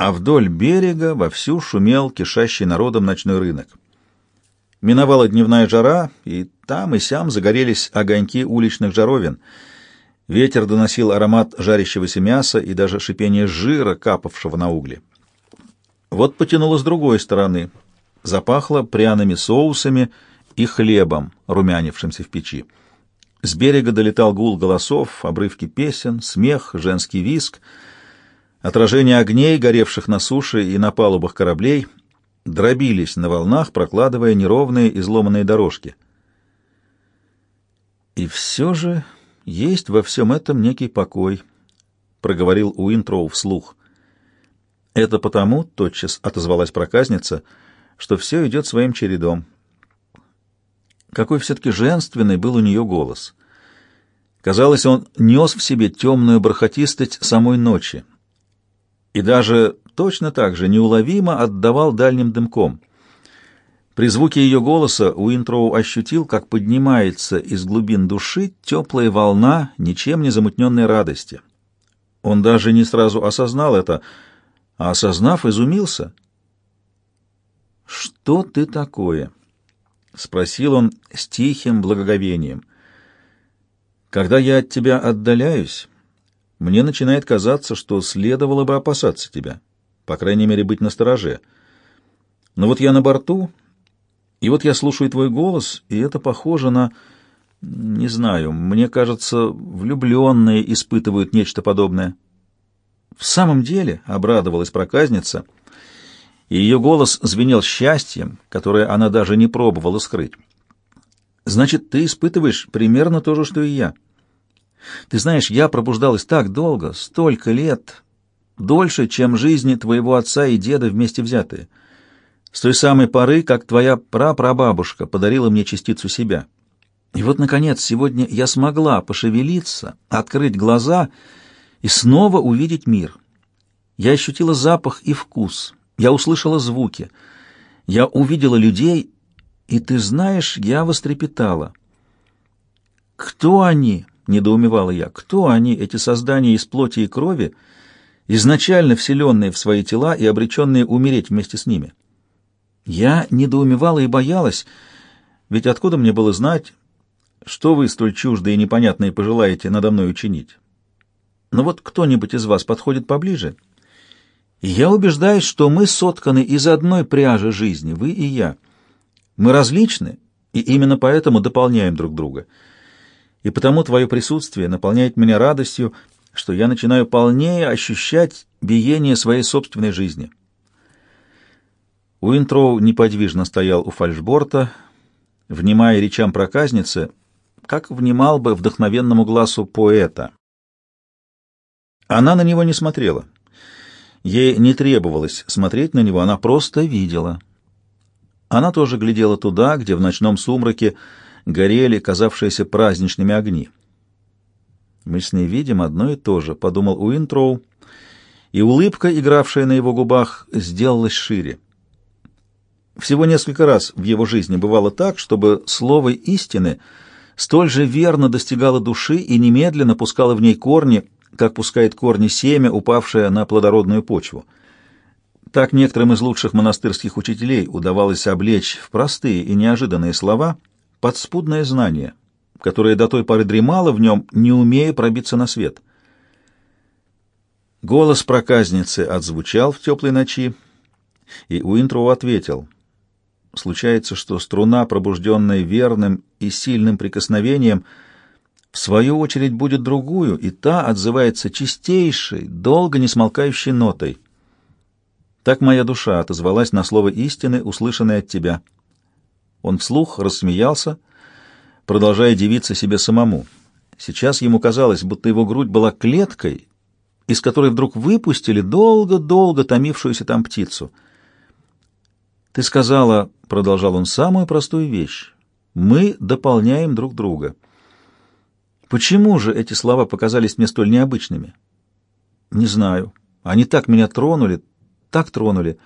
а вдоль берега вовсю шумел кишащий народом ночной рынок. Миновала дневная жара, и там и сям загорелись огоньки уличных жаровин. Ветер доносил аромат жарящегося мяса и даже шипение жира, капавшего на угли. Вот потянуло с другой стороны. Запахло пряными соусами и хлебом, румянившимся в печи. С берега долетал гул голосов, обрывки песен, смех, женский виск, отражение огней, горевших на суше и на палубах кораблей, дробились на волнах, прокладывая неровные изломанные дорожки. «И все же есть во всем этом некий покой», — проговорил Уинтроу вслух. «Это потому, — тотчас отозвалась проказница, — что все идет своим чередом. Какой все-таки женственный был у нее голос. Казалось, он нес в себе темную бархатистость самой ночи. И даже точно так же неуловимо отдавал дальним дымком. При звуке ее голоса Уинтроу ощутил, как поднимается из глубин души теплая волна ничем не замутненной радости. Он даже не сразу осознал это, а осознав, изумился. «Что ты такое?» — спросил он с тихим благоговением. «Когда я от тебя отдаляюсь, мне начинает казаться, что следовало бы опасаться тебя, по крайней мере, быть настороже. Но вот я на борту, и вот я слушаю твой голос, и это похоже на... Не знаю, мне кажется, влюбленные испытывают нечто подобное». «В самом деле», — обрадовалась проказница, — и ее голос звенел счастьем, которое она даже не пробовала скрыть. «Значит, ты испытываешь примерно то же, что и я. Ты знаешь, я пробуждалась так долго, столько лет, дольше, чем жизни твоего отца и деда вместе взятые, с той самой поры, как твоя прапрабабушка подарила мне частицу себя. И вот, наконец, сегодня я смогла пошевелиться, открыть глаза и снова увидеть мир. Я ощутила запах и вкус» Я услышала звуки. Я увидела людей, и ты знаешь, я вострепетала. Кто они? Недоумевала я. Кто они, эти создания из плоти и крови, изначально вселенные в свои тела и обреченные умереть вместе с ними? Я недоумевала и боялась, ведь откуда мне было знать, что вы столь чуждые и непонятные пожелаете надо мной учинить? Но вот кто-нибудь из вас подходит поближе — я убеждаюсь, что мы сотканы из одной пряжи жизни, вы и я. Мы различны, и именно поэтому дополняем друг друга. И потому твое присутствие наполняет меня радостью, что я начинаю полнее ощущать биение своей собственной жизни. Уинтроу неподвижно стоял у фальшборта, внимая речам проказницы, как внимал бы вдохновенному глазу поэта. Она на него не смотрела. Ей не требовалось смотреть на него, она просто видела. Она тоже глядела туда, где в ночном сумраке горели казавшиеся праздничными огни. «Мы с ней видим одно и то же», — подумал Уинтроу, и улыбка, игравшая на его губах, сделалась шире. Всего несколько раз в его жизни бывало так, чтобы слово истины столь же верно достигало души и немедленно пускало в ней корни, как пускает корни семя, упавшее на плодородную почву. Так некоторым из лучших монастырских учителей удавалось облечь в простые и неожиданные слова подспудное знание, которое до той поры дремало в нем, не умея пробиться на свет. Голос проказницы отзвучал в теплой ночи, и Уинтроу ответил. Случается, что струна, пробужденная верным и сильным прикосновением, — в свою очередь будет другую, и та отзывается чистейшей, долго не смолкающей нотой. Так моя душа отозвалась на слово истины, услышанное от тебя. Он вслух рассмеялся, продолжая дивиться себе самому. Сейчас ему казалось, будто его грудь была клеткой, из которой вдруг выпустили долго-долго томившуюся там птицу. «Ты сказала, — продолжал он, — самую простую вещь. Мы дополняем друг друга». Почему же эти слова показались мне столь необычными? Не знаю. Они так меня тронули, так тронули.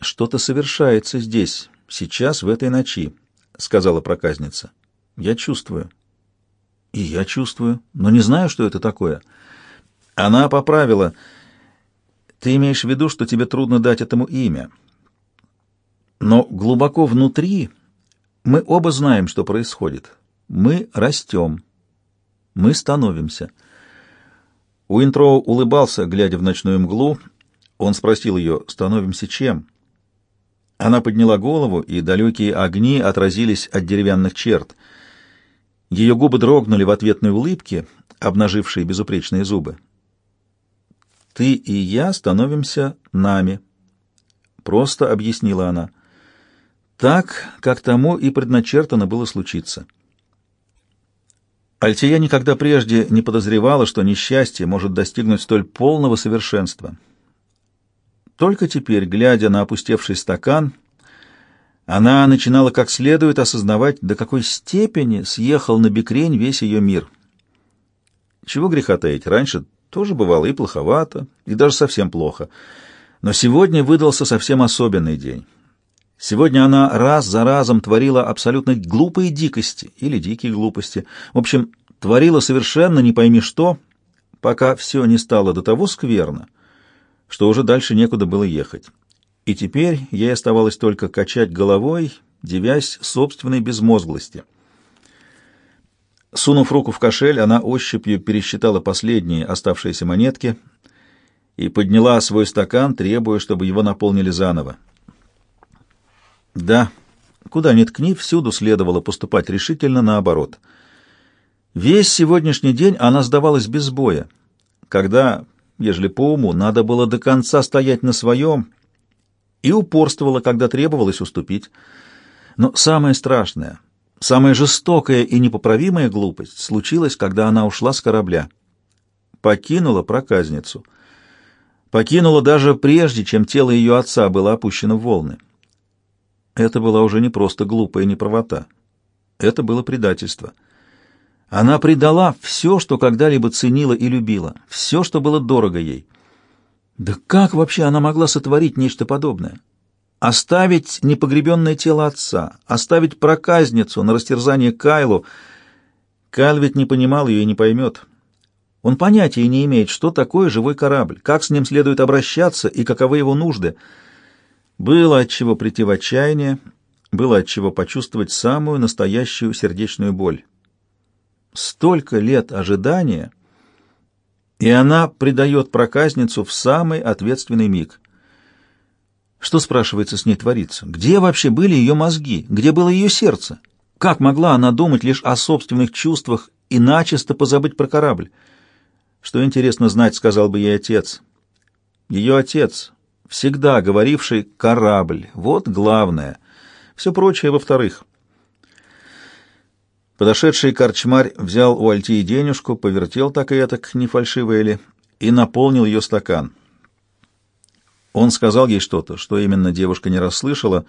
Что-то совершается здесь, сейчас, в этой ночи, сказала проказница. Я чувствую. И я чувствую, но не знаю, что это такое. Она поправила. Ты имеешь в виду, что тебе трудно дать этому имя. Но глубоко внутри мы оба знаем, что происходит. Мы растем. Мы становимся. Уинтроу улыбался, глядя в ночную мглу. Он спросил ее, становимся чем? Она подняла голову, и далекие огни отразились от деревянных черт. Ее губы дрогнули в ответной улыбке, обнажившей безупречные зубы. «Ты и я становимся нами», — просто объяснила она. «Так, как тому и предначертано было случиться». Альтия никогда прежде не подозревала, что несчастье может достигнуть столь полного совершенства. Только теперь, глядя на опустевший стакан, она начинала как следует осознавать, до какой степени съехал на бекрень весь ее мир. Чего греха таить, раньше тоже бывало и плоховато, и даже совсем плохо. Но сегодня выдался совсем особенный день. Сегодня она раз за разом творила абсолютно глупые дикости или дикие глупости. В общем, творила совершенно не пойми что, пока все не стало до того скверно, что уже дальше некуда было ехать. И теперь ей оставалось только качать головой, девясь собственной безмозглости. Сунув руку в кошель, она ощупью пересчитала последние оставшиеся монетки и подняла свой стакан, требуя, чтобы его наполнили заново. Да, куда ни ткни, всюду следовало поступать решительно наоборот. Весь сегодняшний день она сдавалась без боя, когда, ежели по уму, надо было до конца стоять на своем, и упорствовала, когда требовалось уступить. Но самое страшное, самая жестокая и непоправимая глупость случилась, когда она ушла с корабля. Покинула проказницу. Покинула даже прежде, чем тело ее отца было опущено в волны. Это была уже не просто глупая неправота. Это было предательство. Она предала все, что когда-либо ценила и любила, все, что было дорого ей. Да как вообще она могла сотворить нечто подобное? Оставить непогребенное тело отца, оставить проказницу на растерзание Кайлу. Кайл ведь не понимал ее и не поймет. Он понятия не имеет, что такое живой корабль, как с ним следует обращаться и каковы его нужды — было от чего прийти в отчаяние, было от чего почувствовать самую настоящую сердечную боль. Столько лет ожидания, и она предает проказницу в самый ответственный миг. Что, спрашивается, с ней творится? Где вообще были ее мозги? Где было ее сердце? Как могла она думать лишь о собственных чувствах и начисто позабыть про корабль? Что интересно знать, сказал бы ей отец. Ее отец, всегда говоривший «корабль». Вот главное. Все прочее во-вторых. Подошедший корчмарь взял у Альтии денежку, повертел так и этак, не фальшивая ли, и наполнил ее стакан. Он сказал ей что-то, что именно девушка не расслышала,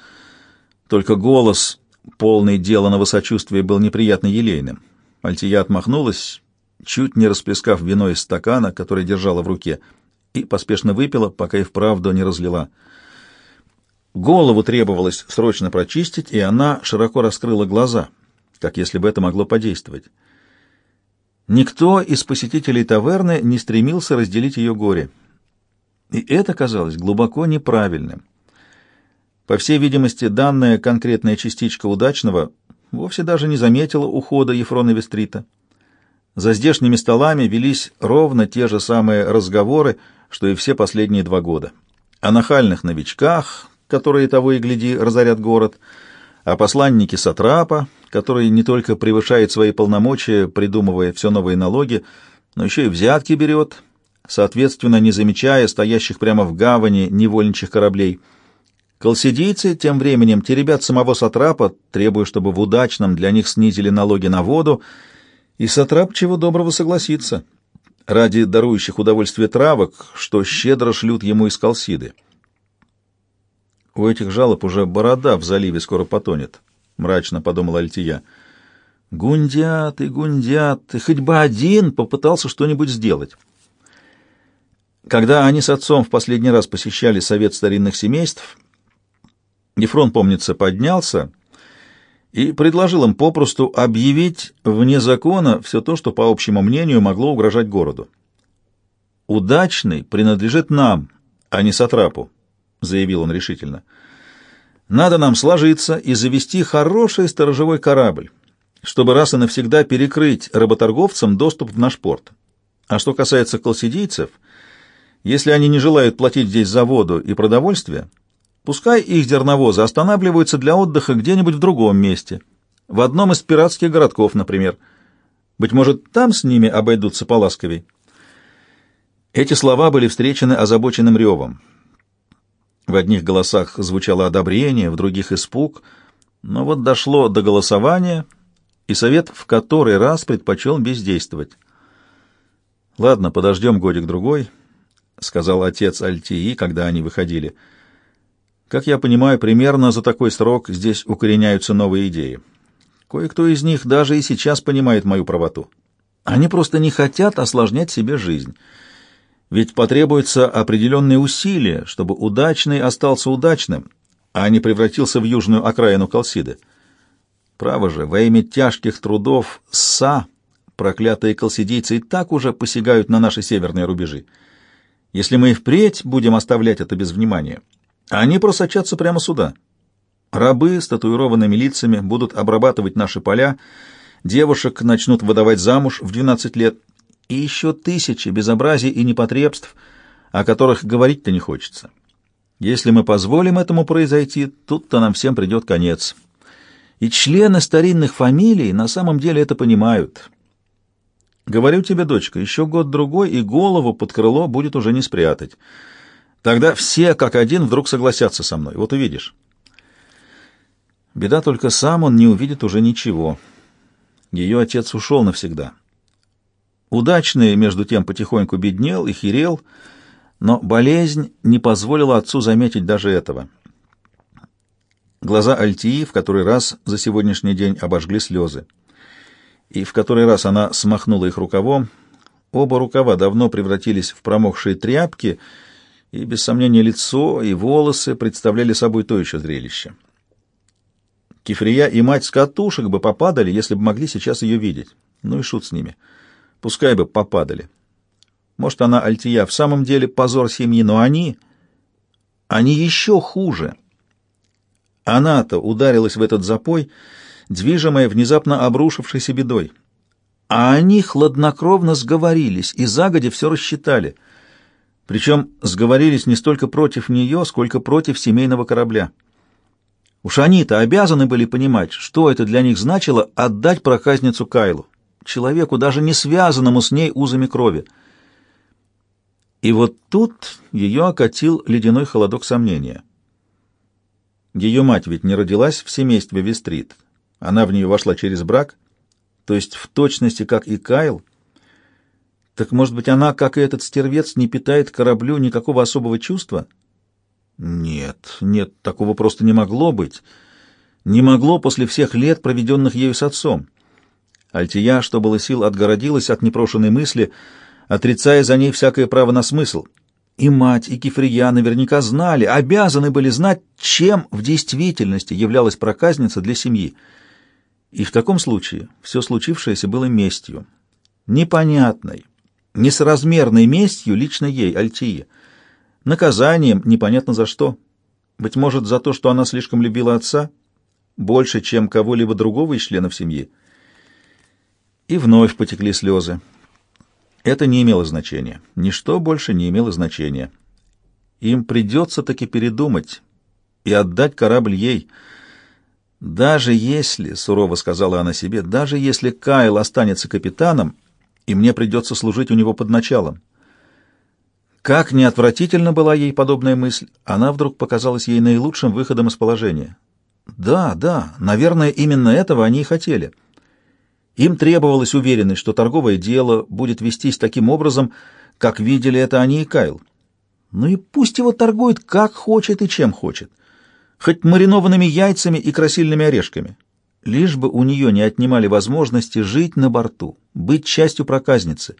только голос, полный деланного сочувствия, был неприятно елейным. Альтия отмахнулась, чуть не расплескав вино из стакана, который держала в руке — и поспешно выпила, пока и вправду не разлила. Голову требовалось срочно прочистить, и она широко раскрыла глаза, как если бы это могло подействовать. Никто из посетителей таверны не стремился разделить ее горе. И это казалось глубоко неправильным. По всей видимости, данная конкретная частичка удачного вовсе даже не заметила ухода Ефрона Вестрита. За здешними столами велись ровно те же самые разговоры, что и все последние два года. О нахальных новичках, которые того и гляди разорят город, о посланнике Сатрапа, который не только превышает свои полномочия, придумывая все новые налоги, но еще и взятки берет, соответственно, не замечая стоящих прямо в гавани невольничьих кораблей. Колсидийцы тем временем теребят самого Сатрапа, требуя, чтобы в удачном для них снизили налоги на воду, и Сатрап чего доброго согласится — ради дарующих удовольствие травок, что щедро шлют ему из Колсиды. У этих жалоб уже борода в заливе скоро потонет, — мрачно подумал Альтия. Гундят и гундят, и хоть бы один попытался что-нибудь сделать. Когда они с отцом в последний раз посещали совет старинных семейств, Нефрон, помнится, поднялся и предложил им попросту объявить вне закона все то, что, по общему мнению, могло угрожать городу. «Удачный принадлежит нам, а не сатрапу, — заявил он решительно. Надо нам сложиться и завести хороший сторожевой корабль, чтобы раз и навсегда перекрыть работорговцам доступ в наш порт. А что касается колсидийцев, если они не желают платить здесь за воду и продовольствие, пускай их зерновозы останавливаются для отдыха где-нибудь в другом месте, в одном из пиратских городков, например. Быть может, там с ними обойдутся поласковей. Эти слова были встречены озабоченным ревом. В одних голосах звучало одобрение, в других — испуг, но вот дошло до голосования, и совет в который раз предпочел бездействовать. «Ладно, подождем годик-другой», — сказал отец Альтии, когда они выходили. «Как я понимаю, примерно за такой срок здесь укореняются новые идеи. Кое-кто из них даже и сейчас понимает мою правоту. Они просто не хотят осложнять себе жизнь». Ведь потребуются определенные усилия, чтобы удачный остался удачным, а не превратился в южную окраину Колсиды. Право же, во имя тяжких трудов СА проклятые колсидийцы и так уже посягают на наши северные рубежи. Если мы и впредь будем оставлять это без внимания, они просочатся прямо сюда. Рабы с татуированными лицами будут обрабатывать наши поля, девушек начнут выдавать замуж в 12 лет, и еще тысячи безобразий и непотребств, о которых говорить-то не хочется. Если мы позволим этому произойти, тут-то нам всем придет конец. И члены старинных фамилий на самом деле это понимают. Говорю тебе, дочка, еще год-другой, и голову под крыло будет уже не спрятать. Тогда все, как один, вдруг согласятся со мной. Вот увидишь. Беда только сам он не увидит уже ничего. Ее отец ушел навсегда. Удачный, между тем, потихоньку беднел и херел, но болезнь не позволила отцу заметить даже этого. Глаза Альтии в который раз за сегодняшний день обожгли слезы. И в который раз она смахнула их рукавом. Оба рукава давно превратились в промокшие тряпки, и, без сомнения, лицо и волосы представляли собой то еще зрелище. Кефрия и мать с катушек бы попадали, если бы могли сейчас ее видеть. Ну и шут с ними. — Пускай бы попадали. Может, она, Альтия, в самом деле позор семьи, но они... Они еще хуже. Она-то ударилась в этот запой, движимая внезапно обрушившейся бедой. А они хладнокровно сговорились и загодя все рассчитали. Причем сговорились не столько против нее, сколько против семейного корабля. Уж они-то обязаны были понимать, что это для них значило отдать проказницу Кайлу человеку, даже не связанному с ней узами крови. И вот тут ее окатил ледяной холодок сомнения. Ее мать ведь не родилась в семействе Вестрит. Она в нее вошла через брак, то есть в точности, как и Кайл. Так, может быть, она, как и этот стервец, не питает кораблю никакого особого чувства? Нет, нет, такого просто не могло быть. Не могло после всех лет, проведенных ею с отцом. Альтия, что было сил, отгородилась от непрошенной мысли, отрицая за ней всякое право на смысл. И мать, и Кефрия наверняка знали, обязаны были знать, чем в действительности являлась проказница для семьи. И в таком случае все случившееся было местью. Непонятной, несоразмерной местью лично ей, Альтии. Наказанием непонятно за что. Быть может, за то, что она слишком любила отца, больше, чем кого-либо другого из членов семьи. И вновь потекли слезы. Это не имело значения. Ничто больше не имело значения. Им придется таки передумать и отдать корабль ей. Даже если, — сурово сказала она себе, — даже если Кайл останется капитаном, и мне придется служить у него под началом. Как неотвратительно была ей подобная мысль, она вдруг показалась ей наилучшим выходом из положения. Да, да, наверное, именно этого они и хотели — им требовалась уверенность, что торговое дело будет вестись таким образом, как видели это они и Кайл. Ну и пусть его торгует как хочет и чем хочет, хоть маринованными яйцами и красильными орешками, лишь бы у нее не отнимали возможности жить на борту, быть частью проказницы.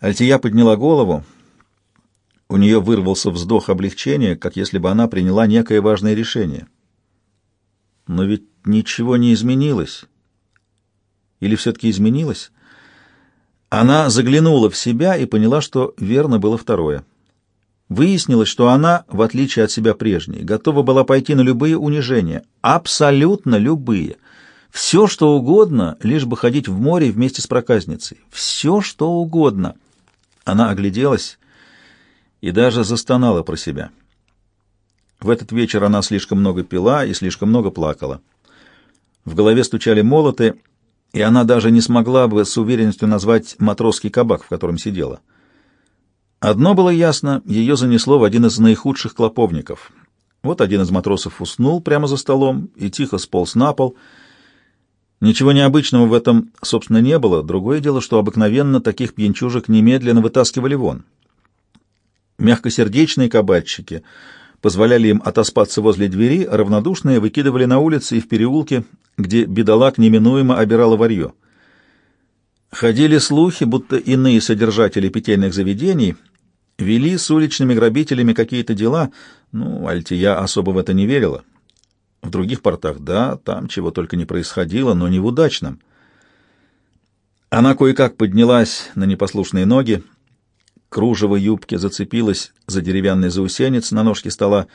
Альтия подняла голову. У нее вырвался вздох облегчения, как если бы она приняла некое важное решение. Но ведь ничего не изменилось. Или все-таки изменилась? Она заглянула в себя и поняла, что верно было второе. Выяснилось, что она, в отличие от себя прежней, готова была пойти на любые унижения, абсолютно любые. Все, что угодно, лишь бы ходить в море вместе с проказницей. Все, что угодно. Она огляделась и даже застонала про себя. В этот вечер она слишком много пила и слишком много плакала. В голове стучали молоты, и она даже не смогла бы с уверенностью назвать матросский кабак, в котором сидела. Одно было ясно — ее занесло в один из наихудших клоповников. Вот один из матросов уснул прямо за столом и тихо сполз на пол. Ничего необычного в этом, собственно, не было. Другое дело, что обыкновенно таких пьянчужек немедленно вытаскивали вон. Мягкосердечные кабачики позволяли им отоспаться возле двери, равнодушные выкидывали на улицы и в переулке, где бедолаг неминуемо обирала варье. Ходили слухи, будто иные содержатели питейных заведений — Вели с уличными грабителями какие-то дела, ну, Альтия особо в это не верила. В других портах, да, там чего только не происходило, но не в удачном. Она кое-как поднялась на непослушные ноги, кружево юбки зацепилась за деревянный заусенец на ножке стола.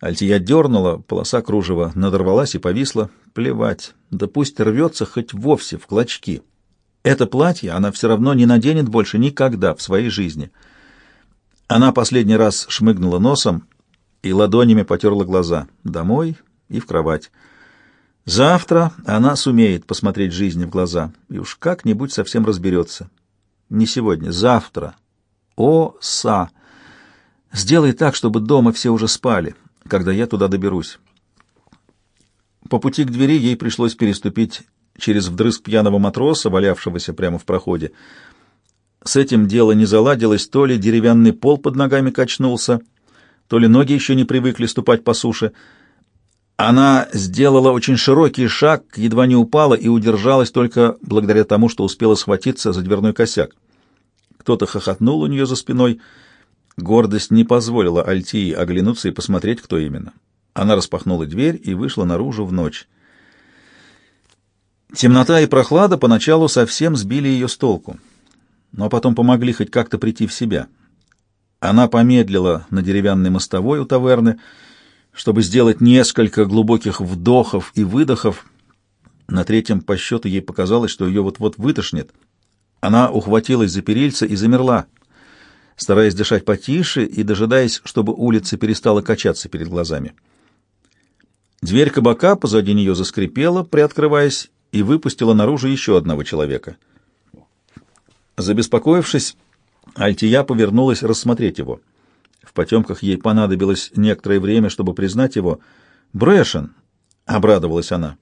Альтия дернула, полоса кружева надорвалась и повисла. Плевать, да пусть рвется хоть вовсе в клочки. Это платье она все равно не наденет больше никогда в своей жизни — она последний раз шмыгнула носом и ладонями потерла глаза. Домой и в кровать. Завтра она сумеет посмотреть жизни в глаза и уж как-нибудь совсем разберется. Не сегодня, завтра. О, Са! Сделай так, чтобы дома все уже спали, когда я туда доберусь. По пути к двери ей пришлось переступить через вдрызг пьяного матроса, валявшегося прямо в проходе. С этим дело не заладилось, то ли деревянный пол под ногами качнулся, то ли ноги еще не привыкли ступать по суше. Она сделала очень широкий шаг, едва не упала и удержалась только благодаря тому, что успела схватиться за дверной косяк. Кто-то хохотнул у нее за спиной. Гордость не позволила Альтии оглянуться и посмотреть, кто именно. Она распахнула дверь и вышла наружу в ночь. Темнота и прохлада поначалу совсем сбили ее с толку но потом помогли хоть как-то прийти в себя. Она помедлила на деревянной мостовой у таверны, чтобы сделать несколько глубоких вдохов и выдохов. На третьем по счету ей показалось, что ее вот-вот вытошнит. Она ухватилась за перильца и замерла, стараясь дышать потише и дожидаясь, чтобы улица перестала качаться перед глазами. Дверь кабака позади нее заскрипела, приоткрываясь, и выпустила наружу еще одного человека — Забеспокоившись, Альтия повернулась рассмотреть его. В потемках ей понадобилось некоторое время, чтобы признать его. «Брэшен!» — обрадовалась она.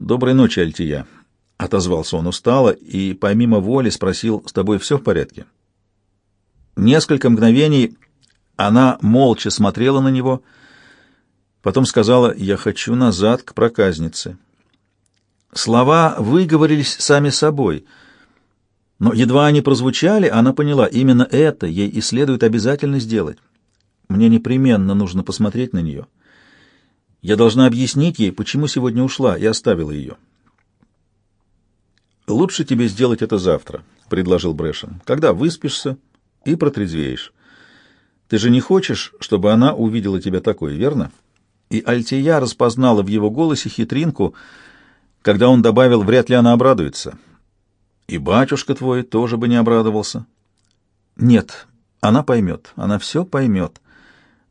«Доброй ночи, Альтия!» — отозвался он устало и, помимо воли, спросил, «С тобой все в порядке?» Несколько мгновений она молча смотрела на него, потом сказала, «Я хочу назад к проказнице». Слова выговорились сами собой — но едва они прозвучали, она поняла, именно это ей и следует обязательно сделать. Мне непременно нужно посмотреть на нее. Я должна объяснить ей, почему сегодня ушла и оставила ее. «Лучше тебе сделать это завтра», — предложил Брэшен, — «когда выспишься и протрезвеешь. Ты же не хочешь, чтобы она увидела тебя такой, верно?» И Альтия распознала в его голосе хитринку, когда он добавил «вряд ли она обрадуется». И батюшка твой тоже бы не обрадовался. Нет, она поймет, она все поймет.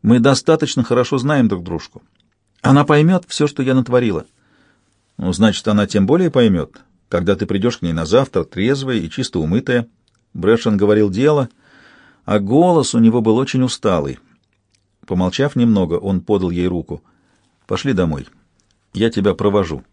Мы достаточно хорошо знаем друг дружку. Она поймет все, что я натворила. Ну, значит, она тем более поймет, когда ты придешь к ней на завтра, трезвая и чисто умытая. Брэшен говорил дело, а голос у него был очень усталый. Помолчав немного, он подал ей руку. «Пошли домой. Я тебя провожу».